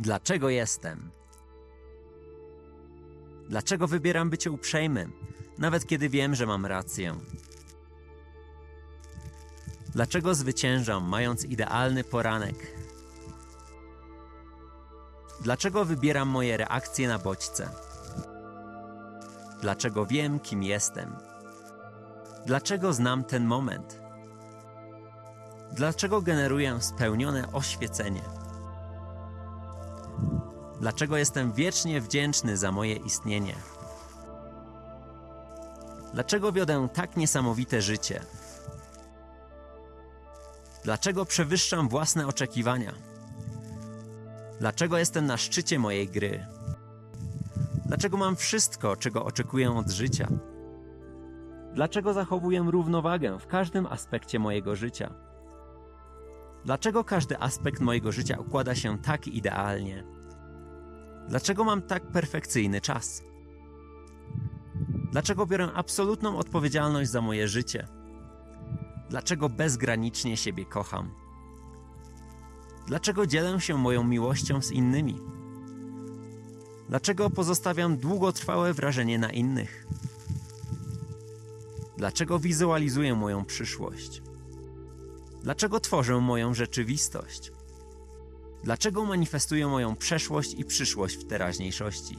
Dlaczego jestem? Dlaczego wybieram bycie uprzejmym, nawet kiedy wiem, że mam rację? Dlaczego zwyciężam, mając idealny poranek? Dlaczego wybieram moje reakcje na bodźce? Dlaczego wiem, kim jestem? Dlaczego znam ten moment? Dlaczego generuję spełnione oświecenie? Dlaczego jestem wiecznie wdzięczny za moje istnienie? Dlaczego wiodę tak niesamowite życie? Dlaczego przewyższam własne oczekiwania? Dlaczego jestem na szczycie mojej gry? Dlaczego mam wszystko, czego oczekuję od życia? Dlaczego zachowuję równowagę w każdym aspekcie mojego życia? Dlaczego każdy aspekt mojego życia układa się tak idealnie? Dlaczego mam tak perfekcyjny czas? Dlaczego biorę absolutną odpowiedzialność za moje życie? Dlaczego bezgranicznie siebie kocham? Dlaczego dzielę się moją miłością z innymi? Dlaczego pozostawiam długotrwałe wrażenie na innych? Dlaczego wizualizuję moją przyszłość? Dlaczego tworzę moją rzeczywistość? Dlaczego manifestuję moją przeszłość i przyszłość w teraźniejszości?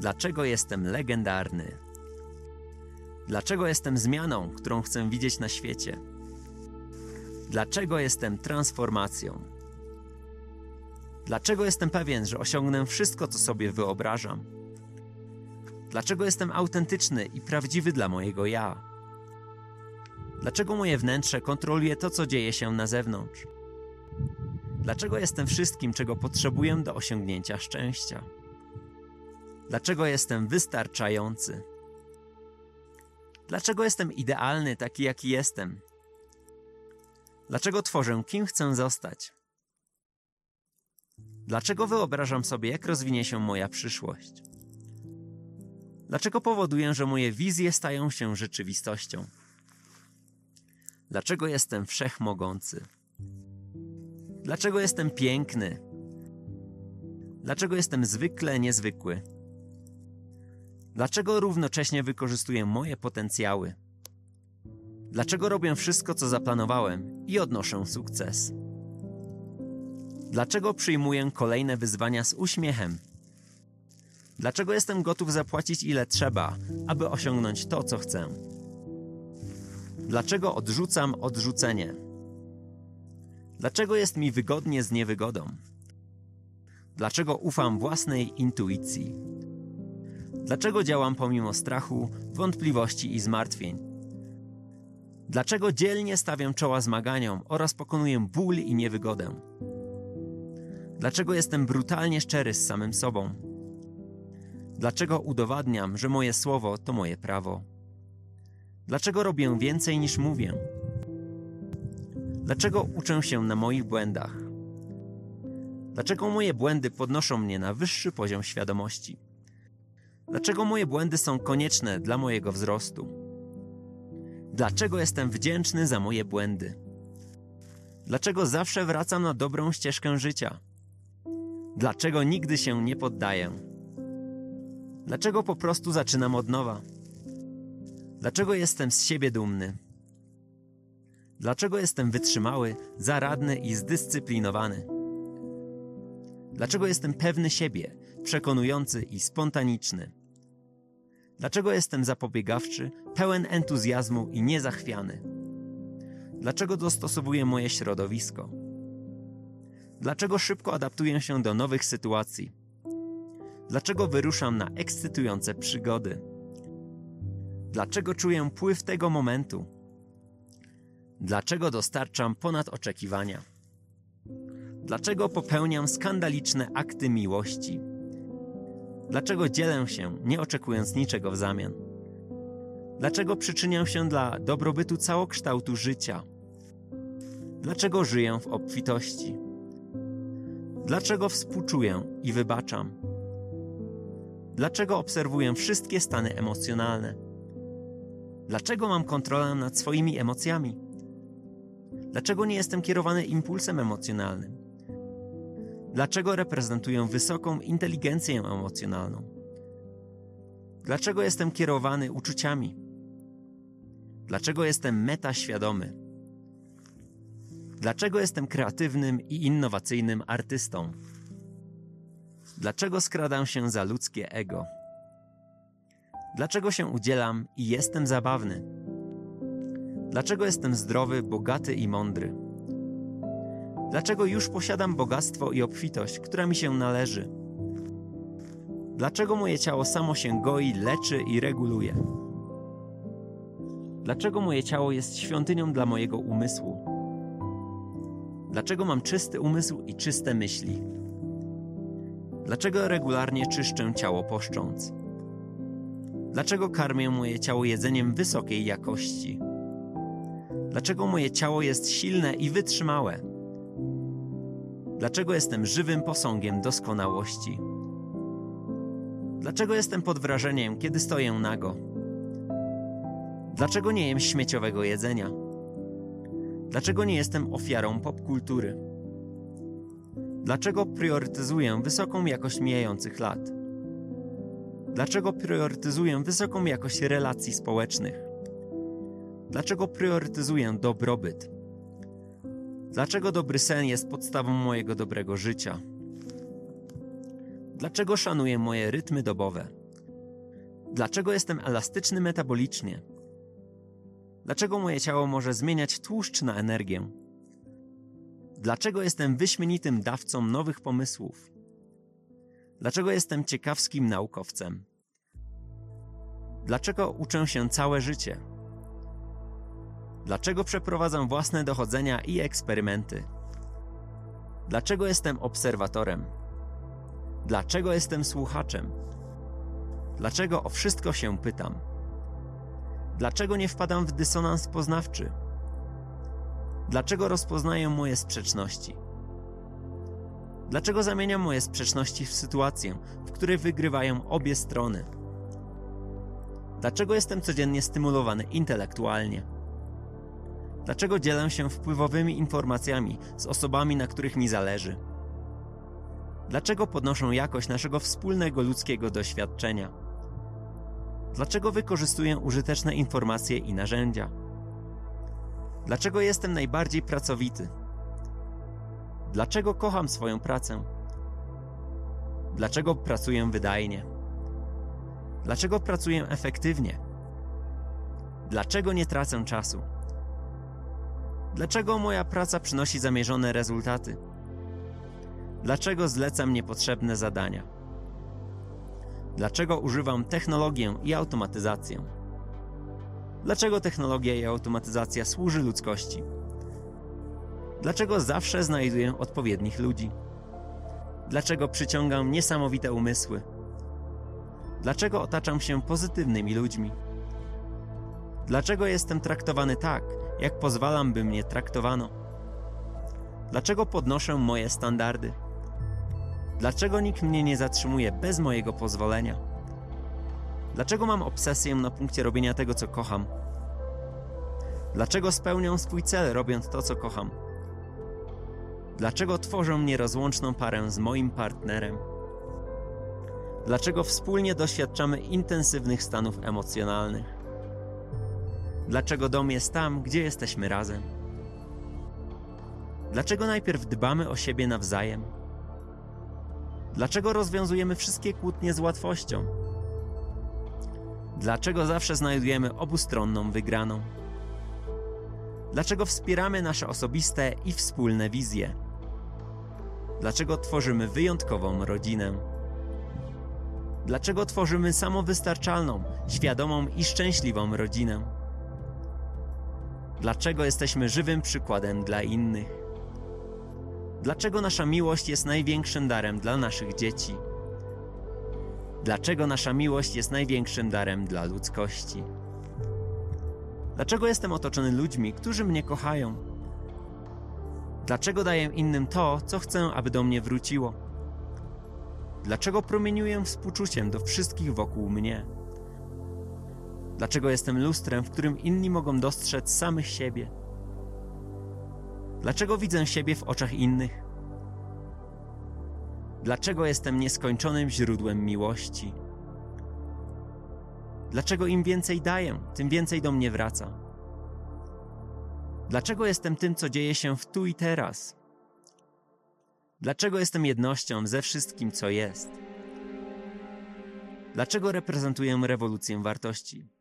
Dlaczego jestem legendarny? Dlaczego jestem zmianą, którą chcę widzieć na świecie? Dlaczego jestem transformacją? Dlaczego jestem pewien, że osiągnę wszystko, co sobie wyobrażam? Dlaczego jestem autentyczny i prawdziwy dla mojego ja? Dlaczego moje wnętrze kontroluje to, co dzieje się na zewnątrz? Dlaczego jestem wszystkim, czego potrzebuję do osiągnięcia szczęścia? Dlaczego jestem wystarczający? Dlaczego jestem idealny taki, jaki jestem? Dlaczego tworzę, kim chcę zostać? Dlaczego wyobrażam sobie, jak rozwinie się moja przyszłość? Dlaczego powoduję, że moje wizje stają się rzeczywistością? Dlaczego jestem wszechmogący? Dlaczego jestem piękny? Dlaczego jestem zwykle niezwykły? Dlaczego równocześnie wykorzystuję moje potencjały? Dlaczego robię wszystko, co zaplanowałem i odnoszę sukces? Dlaczego przyjmuję kolejne wyzwania z uśmiechem? Dlaczego jestem gotów zapłacić ile trzeba, aby osiągnąć to, co chcę? Dlaczego odrzucam odrzucenie? Dlaczego jest mi wygodnie z niewygodą? Dlaczego ufam własnej intuicji? Dlaczego działam pomimo strachu, wątpliwości i zmartwień? Dlaczego dzielnie stawiam czoła zmaganiom oraz pokonuję ból i niewygodę? Dlaczego jestem brutalnie szczery z samym sobą? Dlaczego udowadniam, że moje słowo to moje prawo? Dlaczego robię więcej niż mówię? Dlaczego uczę się na moich błędach? Dlaczego moje błędy podnoszą mnie na wyższy poziom świadomości? Dlaczego moje błędy są konieczne dla mojego wzrostu? Dlaczego jestem wdzięczny za moje błędy? Dlaczego zawsze wracam na dobrą ścieżkę życia? Dlaczego nigdy się nie poddaję? Dlaczego po prostu zaczynam od nowa? Dlaczego jestem z siebie dumny? Dlaczego jestem wytrzymały, zaradny i zdyscyplinowany? Dlaczego jestem pewny siebie, przekonujący i spontaniczny? Dlaczego jestem zapobiegawczy, pełen entuzjazmu i niezachwiany? Dlaczego dostosowuję moje środowisko? Dlaczego szybko adaptuję się do nowych sytuacji? Dlaczego wyruszam na ekscytujące przygody? Dlaczego czuję pływ tego momentu? Dlaczego dostarczam ponad oczekiwania? Dlaczego popełniam skandaliczne akty miłości? Dlaczego dzielę się, nie oczekując niczego w zamian? Dlaczego przyczyniam się dla dobrobytu całokształtu życia? Dlaczego żyję w obfitości? Dlaczego współczuję i wybaczam? Dlaczego obserwuję wszystkie stany emocjonalne? Dlaczego mam kontrolę nad swoimi emocjami? Dlaczego nie jestem kierowany impulsem emocjonalnym? Dlaczego reprezentuję wysoką inteligencję emocjonalną? Dlaczego jestem kierowany uczuciami? Dlaczego jestem metaświadomy? Dlaczego jestem kreatywnym i innowacyjnym artystą? Dlaczego skradam się za ludzkie ego? Dlaczego się udzielam i jestem zabawny? Dlaczego jestem zdrowy, bogaty i mądry? Dlaczego już posiadam bogactwo i obfitość, która mi się należy? Dlaczego moje ciało samo się goi, leczy i reguluje? Dlaczego moje ciało jest świątynią dla mojego umysłu? Dlaczego mam czysty umysł i czyste myśli? Dlaczego regularnie czyszczę ciało poszcząc? Dlaczego karmię moje ciało jedzeniem wysokiej jakości? Dlaczego moje ciało jest silne i wytrzymałe? Dlaczego jestem żywym posągiem doskonałości? Dlaczego jestem pod wrażeniem, kiedy stoję nago? Dlaczego nie jem śmieciowego jedzenia? Dlaczego nie jestem ofiarą popkultury? Dlaczego priorytetuję wysoką jakość mijających lat? Dlaczego priorytetuję wysoką jakość relacji społecznych? Dlaczego priorytetuję dobrobyt? Dlaczego dobry sen jest podstawą mojego dobrego życia? Dlaczego szanuję moje rytmy dobowe? Dlaczego jestem elastyczny metabolicznie? Dlaczego moje ciało może zmieniać tłuszcz na energię? Dlaczego jestem wyśmienitym dawcą nowych pomysłów? Dlaczego jestem ciekawskim naukowcem? Dlaczego uczę się całe życie? Dlaczego przeprowadzam własne dochodzenia i eksperymenty? Dlaczego jestem obserwatorem? Dlaczego jestem słuchaczem? Dlaczego o wszystko się pytam? Dlaczego nie wpadam w dysonans poznawczy? Dlaczego rozpoznaję moje sprzeczności? Dlaczego zamieniam moje sprzeczności w sytuację, w której wygrywają obie strony? Dlaczego jestem codziennie stymulowany intelektualnie? Dlaczego dzielę się wpływowymi informacjami z osobami, na których mi zależy? Dlaczego podnoszą jakość naszego wspólnego ludzkiego doświadczenia? Dlaczego wykorzystuję użyteczne informacje i narzędzia? Dlaczego jestem najbardziej pracowity? Dlaczego kocham swoją pracę? Dlaczego pracuję wydajnie? Dlaczego pracuję efektywnie? Dlaczego nie tracę czasu? Dlaczego moja praca przynosi zamierzone rezultaty? Dlaczego zlecam niepotrzebne zadania? Dlaczego używam technologię i automatyzację? Dlaczego technologia i automatyzacja służy ludzkości? Dlaczego zawsze znajduję odpowiednich ludzi? Dlaczego przyciągam niesamowite umysły? Dlaczego otaczam się pozytywnymi ludźmi? Dlaczego jestem traktowany tak, jak pozwalam, by mnie traktowano? Dlaczego podnoszę moje standardy? Dlaczego nikt mnie nie zatrzymuje bez mojego pozwolenia? Dlaczego mam obsesję na punkcie robienia tego, co kocham? Dlaczego spełniam swój cel, robiąc to, co kocham? Dlaczego tworzę nierozłączną parę z moim partnerem? Dlaczego wspólnie doświadczamy intensywnych stanów emocjonalnych? Dlaczego dom jest tam, gdzie jesteśmy razem? Dlaczego najpierw dbamy o siebie nawzajem? Dlaczego rozwiązujemy wszystkie kłótnie z łatwością? Dlaczego zawsze znajdujemy obustronną wygraną? Dlaczego wspieramy nasze osobiste i wspólne wizje? Dlaczego tworzymy wyjątkową rodzinę? Dlaczego tworzymy samowystarczalną, świadomą i szczęśliwą rodzinę? Dlaczego jesteśmy żywym przykładem dla innych? Dlaczego nasza miłość jest największym darem dla naszych dzieci? Dlaczego nasza miłość jest największym darem dla ludzkości? Dlaczego jestem otoczony ludźmi, którzy mnie kochają? Dlaczego daję innym to, co chcę, aby do mnie wróciło? Dlaczego promieniuję współczuciem do wszystkich wokół mnie? Dlaczego jestem lustrem, w którym inni mogą dostrzec samych siebie? Dlaczego widzę siebie w oczach innych? Dlaczego jestem nieskończonym źródłem miłości? Dlaczego im więcej daję, tym więcej do mnie wraca? Dlaczego jestem tym, co dzieje się w tu i teraz? Dlaczego jestem jednością ze wszystkim, co jest? Dlaczego reprezentuję rewolucję wartości?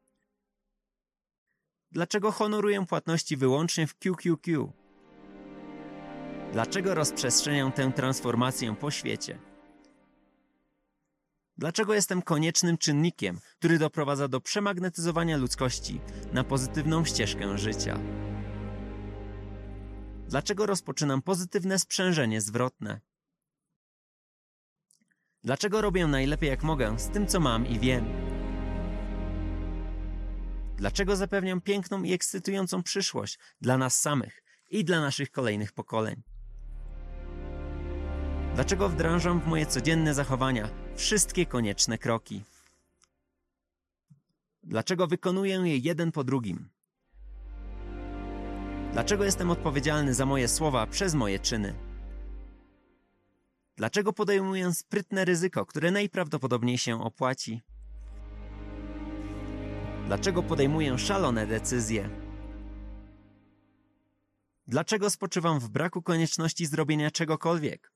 Dlaczego honoruję płatności wyłącznie w QQQ? Dlaczego rozprzestrzeniam tę transformację po świecie? Dlaczego jestem koniecznym czynnikiem, który doprowadza do przemagnetyzowania ludzkości na pozytywną ścieżkę życia? Dlaczego rozpoczynam pozytywne sprzężenie zwrotne? Dlaczego robię najlepiej jak mogę z tym, co mam i wiem? Dlaczego zapewniam piękną i ekscytującą przyszłość dla nas samych i dla naszych kolejnych pokoleń? Dlaczego wdrażam w moje codzienne zachowania wszystkie konieczne kroki? Dlaczego wykonuję je jeden po drugim? Dlaczego jestem odpowiedzialny za moje słowa przez moje czyny? Dlaczego podejmuję sprytne ryzyko, które najprawdopodobniej się opłaci? Dlaczego podejmuję szalone decyzje? Dlaczego spoczywam w braku konieczności zrobienia czegokolwiek?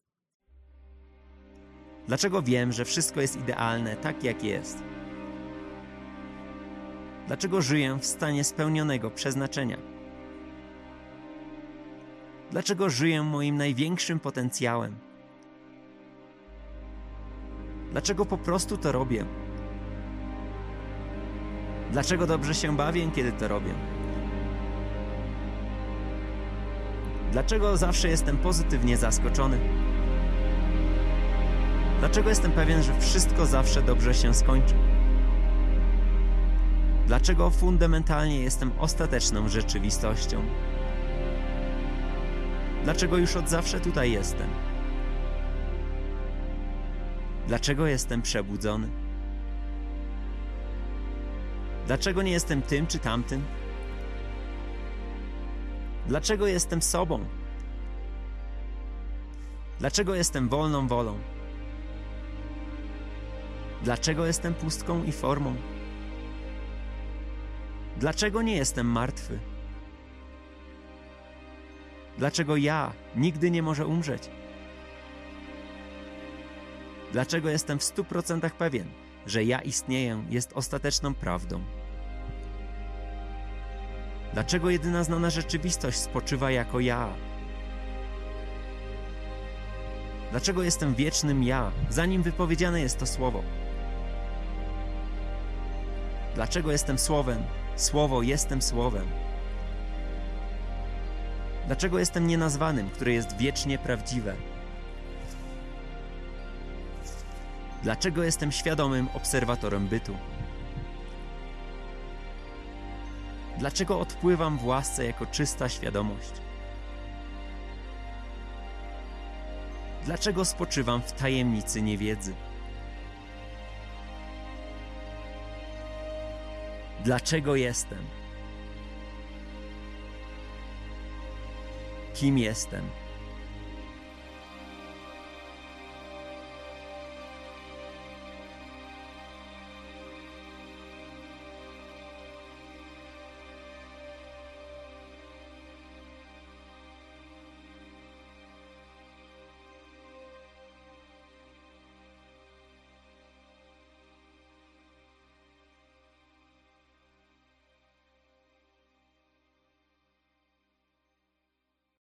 Dlaczego wiem, że wszystko jest idealne tak, jak jest? Dlaczego żyję w stanie spełnionego przeznaczenia? Dlaczego żyję moim największym potencjałem? Dlaczego po prostu to robię? Dlaczego dobrze się bawię, kiedy to robię? Dlaczego zawsze jestem pozytywnie zaskoczony? Dlaczego jestem pewien, że wszystko zawsze dobrze się skończy? Dlaczego fundamentalnie jestem ostateczną rzeczywistością? Dlaczego już od zawsze tutaj jestem? Dlaczego jestem przebudzony? Dlaczego nie jestem tym czy tamtym? Dlaczego jestem sobą? Dlaczego jestem wolną wolą? Dlaczego jestem pustką i formą? Dlaczego nie jestem martwy? Dlaczego ja nigdy nie może umrzeć? Dlaczego jestem w stu procentach pewien, że ja istnieję jest ostateczną prawdą? Dlaczego jedyna znana rzeczywistość spoczywa jako ja? Dlaczego jestem wiecznym ja, zanim wypowiedziane jest to słowo? Dlaczego jestem słowem? Słowo jestem słowem. Dlaczego jestem nienazwanym, które jest wiecznie prawdziwe? Dlaczego jestem świadomym obserwatorem bytu? Dlaczego odpływam w łasce jako czysta świadomość? Dlaczego spoczywam w tajemnicy niewiedzy? Dlaczego jestem? Kim jestem?